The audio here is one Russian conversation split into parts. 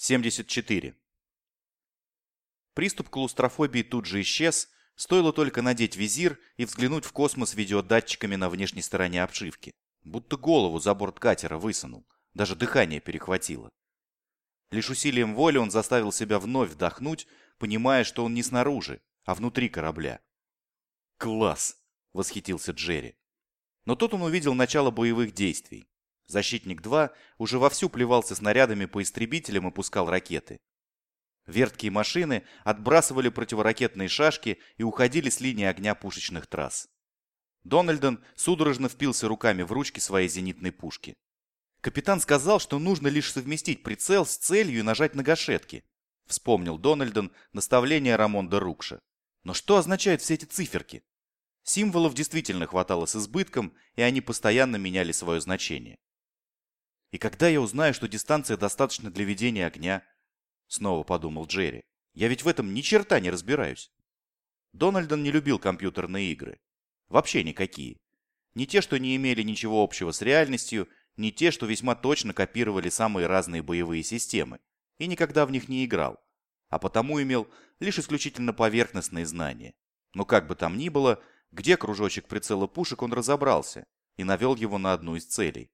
74. Приступ клаустрофобии тут же исчез, стоило только надеть визир и взглянуть в космос видеодатчиками на внешней стороне обшивки. Будто голову за борт катера высунул, даже дыхание перехватило. Лишь усилием воли он заставил себя вновь вдохнуть, понимая, что он не снаружи, а внутри корабля. «Класс!» — восхитился Джерри. Но тут он увидел начало боевых действий. Защитник-2 уже вовсю плевался снарядами по истребителям и пускал ракеты. Верткие машины отбрасывали противоракетные шашки и уходили с линии огня пушечных трасс. Дональдон судорожно впился руками в ручки своей зенитной пушки. Капитан сказал, что нужно лишь совместить прицел с целью и нажать на гашетки. Вспомнил Дональдон наставление Рамонда Рукша. Но что означают все эти циферки? Символов действительно хватало с избытком, и они постоянно меняли свое значение. И когда я узнаю, что дистанция достаточно для ведения огня? Снова подумал Джерри. Я ведь в этом ни черта не разбираюсь. Дональдон не любил компьютерные игры. Вообще никакие. Не те, что не имели ничего общего с реальностью, не те, что весьма точно копировали самые разные боевые системы, и никогда в них не играл, а потому имел лишь исключительно поверхностные знания. Но как бы там ни было, где кружочек прицела пушек он разобрался и навел его на одну из целей.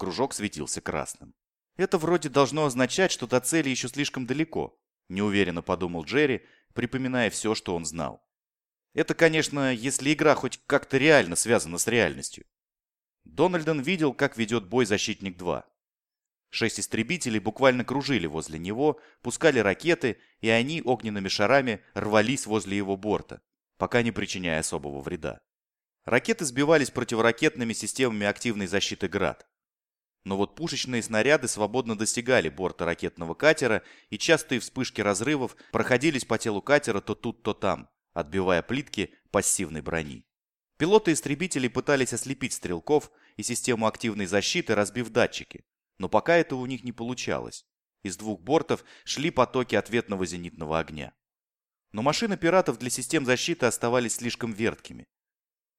Кружок светился красным. Это вроде должно означать, что до цели еще слишком далеко, неуверенно подумал Джерри, припоминая все, что он знал. Это, конечно, если игра хоть как-то реально связана с реальностью. Дональдон видел, как ведет бой «Защитник 2». Шесть истребителей буквально кружили возле него, пускали ракеты, и они огненными шарами рвались возле его борта, пока не причиняя особого вреда. Ракеты сбивались противоракетными системами активной защиты «Град». Но вот пушечные снаряды свободно достигали борта ракетного катера, и частые вспышки разрывов проходились по телу катера то тут, то там, отбивая плитки пассивной брони. Пилоты истребителей пытались ослепить стрелков и систему активной защиты, разбив датчики, но пока это у них не получалось. Из двух бортов шли потоки ответного зенитного огня. Но машины пиратов для систем защиты оставались слишком верткими.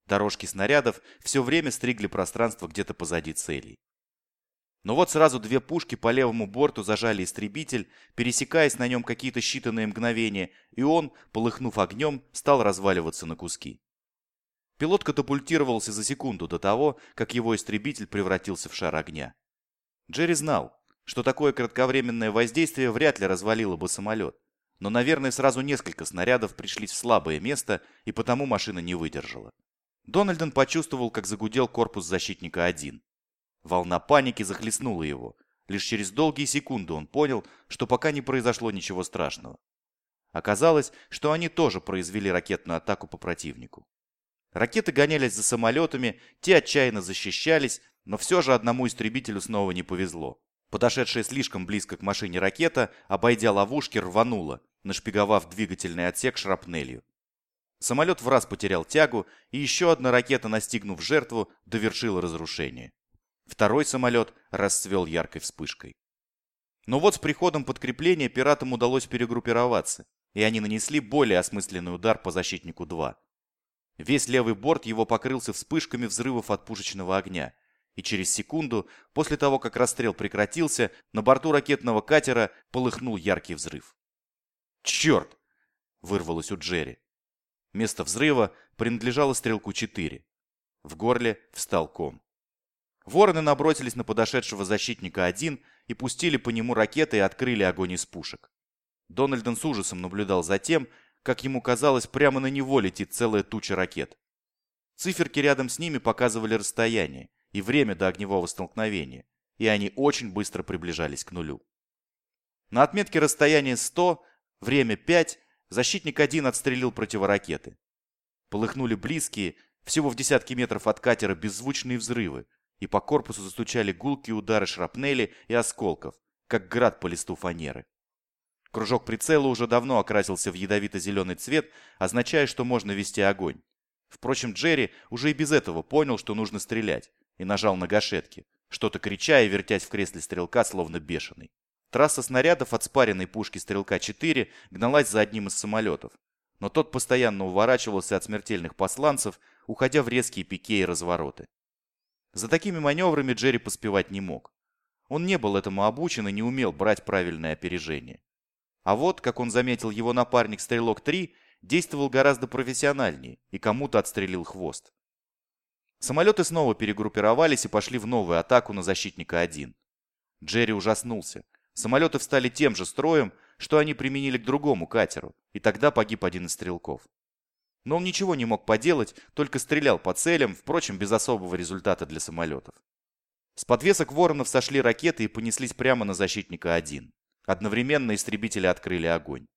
Дорожки снарядов все время стригли пространство где-то позади целей. Но вот сразу две пушки по левому борту зажали истребитель, пересекаясь на нем какие-то считанные мгновения, и он, полыхнув огнем, стал разваливаться на куски. Пилот катапультировался за секунду до того, как его истребитель превратился в шар огня. Джерри знал, что такое кратковременное воздействие вряд ли развалило бы самолет, но, наверное, сразу несколько снарядов пришли в слабое место, и потому машина не выдержала. Дональден почувствовал, как загудел корпус защитника 1. Волна паники захлестнула его. Лишь через долгие секунды он понял, что пока не произошло ничего страшного. Оказалось, что они тоже произвели ракетную атаку по противнику. Ракеты гонялись за самолетами, те отчаянно защищались, но все же одному истребителю снова не повезло. Подошедшая слишком близко к машине ракета, обойдя ловушки, рванула, нашпиговав двигательный отсек шрапнелью. Самолет в раз потерял тягу, и еще одна ракета, настигнув жертву, довершила разрушение. Второй самолет расцвел яркой вспышкой. Но вот с приходом подкрепления пиратам удалось перегруппироваться, и они нанесли более осмысленный удар по защитнику 2. Весь левый борт его покрылся вспышками взрывов от пушечного огня, и через секунду, после того, как расстрел прекратился, на борту ракетного катера полыхнул яркий взрыв. «Черт!» – вырвалось у Джерри. Место взрыва принадлежало стрелку 4. В горле встал ком. Вороны набросились на подошедшего защитника один и пустили по нему ракеты и открыли огонь из пушек. Дональден с ужасом наблюдал за тем, как ему казалось, прямо на него летит целая туча ракет. Циферки рядом с ними показывали расстояние и время до огневого столкновения, и они очень быстро приближались к нулю. На отметке расстояния 100, время 5, защитник 1 отстрелил противоракеты. Полыхнули близкие, всего в десятки метров от катера беззвучные взрывы, и по корпусу застучали гулкие удары шрапнели и осколков, как град по листу фанеры. Кружок прицела уже давно окрасился в ядовито-зеленый цвет, означая, что можно вести огонь. Впрочем, Джерри уже и без этого понял, что нужно стрелять, и нажал на гашетки, что-то крича и вертясь в кресле стрелка, словно бешеный. Трасса снарядов от спаренной пушки «Стрелка-4» гналась за одним из самолетов, но тот постоянно уворачивался от смертельных посланцев, уходя в резкие пике и развороты. За такими маневрами Джерри поспевать не мог. Он не был этому обучен и не умел брать правильное опережение. А вот, как он заметил его напарник Стрелок-3, действовал гораздо профессиональнее и кому-то отстрелил хвост. Самолеты снова перегруппировались и пошли в новую атаку на защитника 1. Джерри ужаснулся. Самолеты встали тем же строем, что они применили к другому катеру, и тогда погиб один из стрелков. Но он ничего не мог поделать, только стрелял по целям, впрочем, без особого результата для самолетов. С подвесок воронов сошли ракеты и понеслись прямо на защитника 1. Одновременно истребители открыли огонь.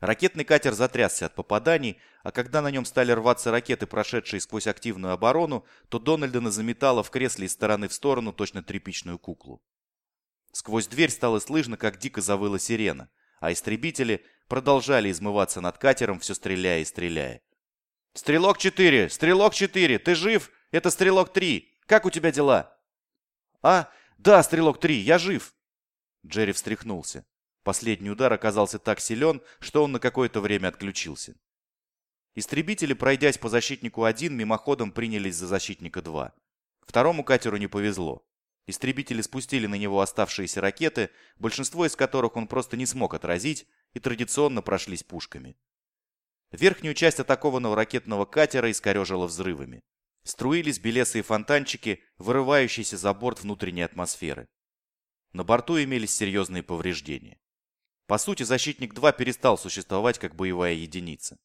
Ракетный катер затрясся от попаданий, а когда на нем стали рваться ракеты, прошедшие сквозь активную оборону, то Дональдена заметало в кресле из стороны в сторону точно тряпичную куклу. Сквозь дверь стало слышно, как дико завыла сирена, а истребители продолжали измываться над катером, все стреляя и стреляя. «Стрелок-4! Стрелок-4! Ты жив? Это Стрелок-3! Как у тебя дела?» «А, да, Стрелок-3, я жив!» Джерри встряхнулся. Последний удар оказался так силен, что он на какое-то время отключился. Истребители, пройдясь по защитнику 1, мимоходом принялись за защитника 2. Второму катеру не повезло. Истребители спустили на него оставшиеся ракеты, большинство из которых он просто не смог отразить, и традиционно прошлись пушками. Верхнюю часть атакованного ракетного катера искорежило взрывами. Струились белесые фонтанчики, вырывающиеся за борт внутренней атмосферы. На борту имелись серьезные повреждения. По сути, «Защитник-2» перестал существовать как боевая единица.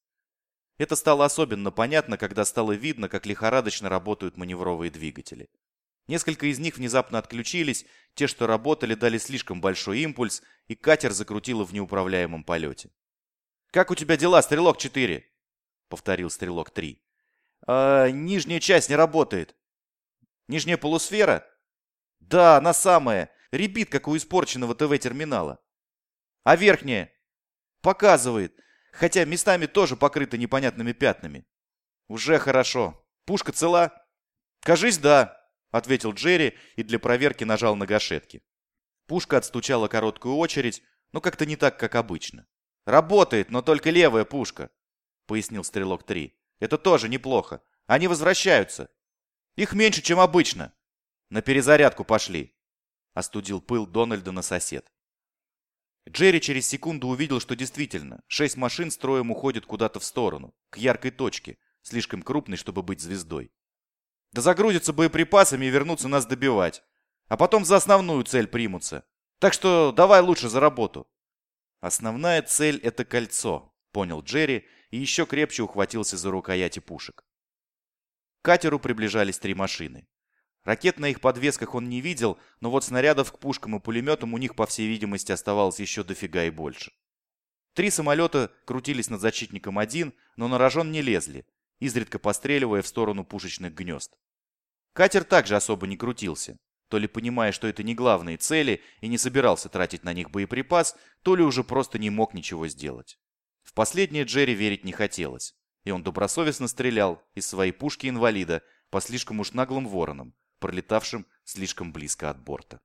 Это стало особенно понятно, когда стало видно, как лихорадочно работают маневровые двигатели. Несколько из них внезапно отключились, те, что работали, дали слишком большой импульс, и катер закрутило в неуправляемом полете. «Как у тебя дела, Стрелок-4?» — повторил Стрелок-3. «А, нижняя часть не работает». «Нижняя полусфера?» «Да, она самая. Ребит, как у испорченного ТВ-терминала». «А верхняя?» «Показывает, хотя местами тоже покрыта непонятными пятнами». «Уже хорошо. Пушка цела?» «Кажись, да», — ответил Джерри и для проверки нажал на гашетки. Пушка отстучала короткую очередь, но как-то не так, как обычно. «Работает, но только левая пушка», — пояснил Стрелок-3. «Это тоже неплохо. Они возвращаются. Их меньше, чем обычно. На перезарядку пошли», — остудил пыл Дональда на сосед. Джерри через секунду увидел, что действительно, шесть машин строем уходят куда-то в сторону, к яркой точке, слишком крупной, чтобы быть звездой. Да загрузятся боеприпасами и вернутся нас добивать. А потом за основную цель примутся. Так что давай лучше за работу. Основная цель — это кольцо, понял Джерри и еще крепче ухватился за рукояти пушек. К катеру приближались три машины. Ракет на их подвесках он не видел, но вот снарядов к пушкам и пулеметам у них, по всей видимости, оставалось еще дофига и больше. Три самолета крутились над защитником один, но на рожон не лезли, изредка постреливая в сторону пушечных гнезд. Катер также особо не крутился, то ли понимая, что это не главные цели и не собирался тратить на них боеприпас, то ли уже просто не мог ничего сделать. В последнее Джерри верить не хотелось, и он добросовестно стрелял из своей пушки инвалида по слишком уж наглым воронам, пролетавшим слишком близко от борта.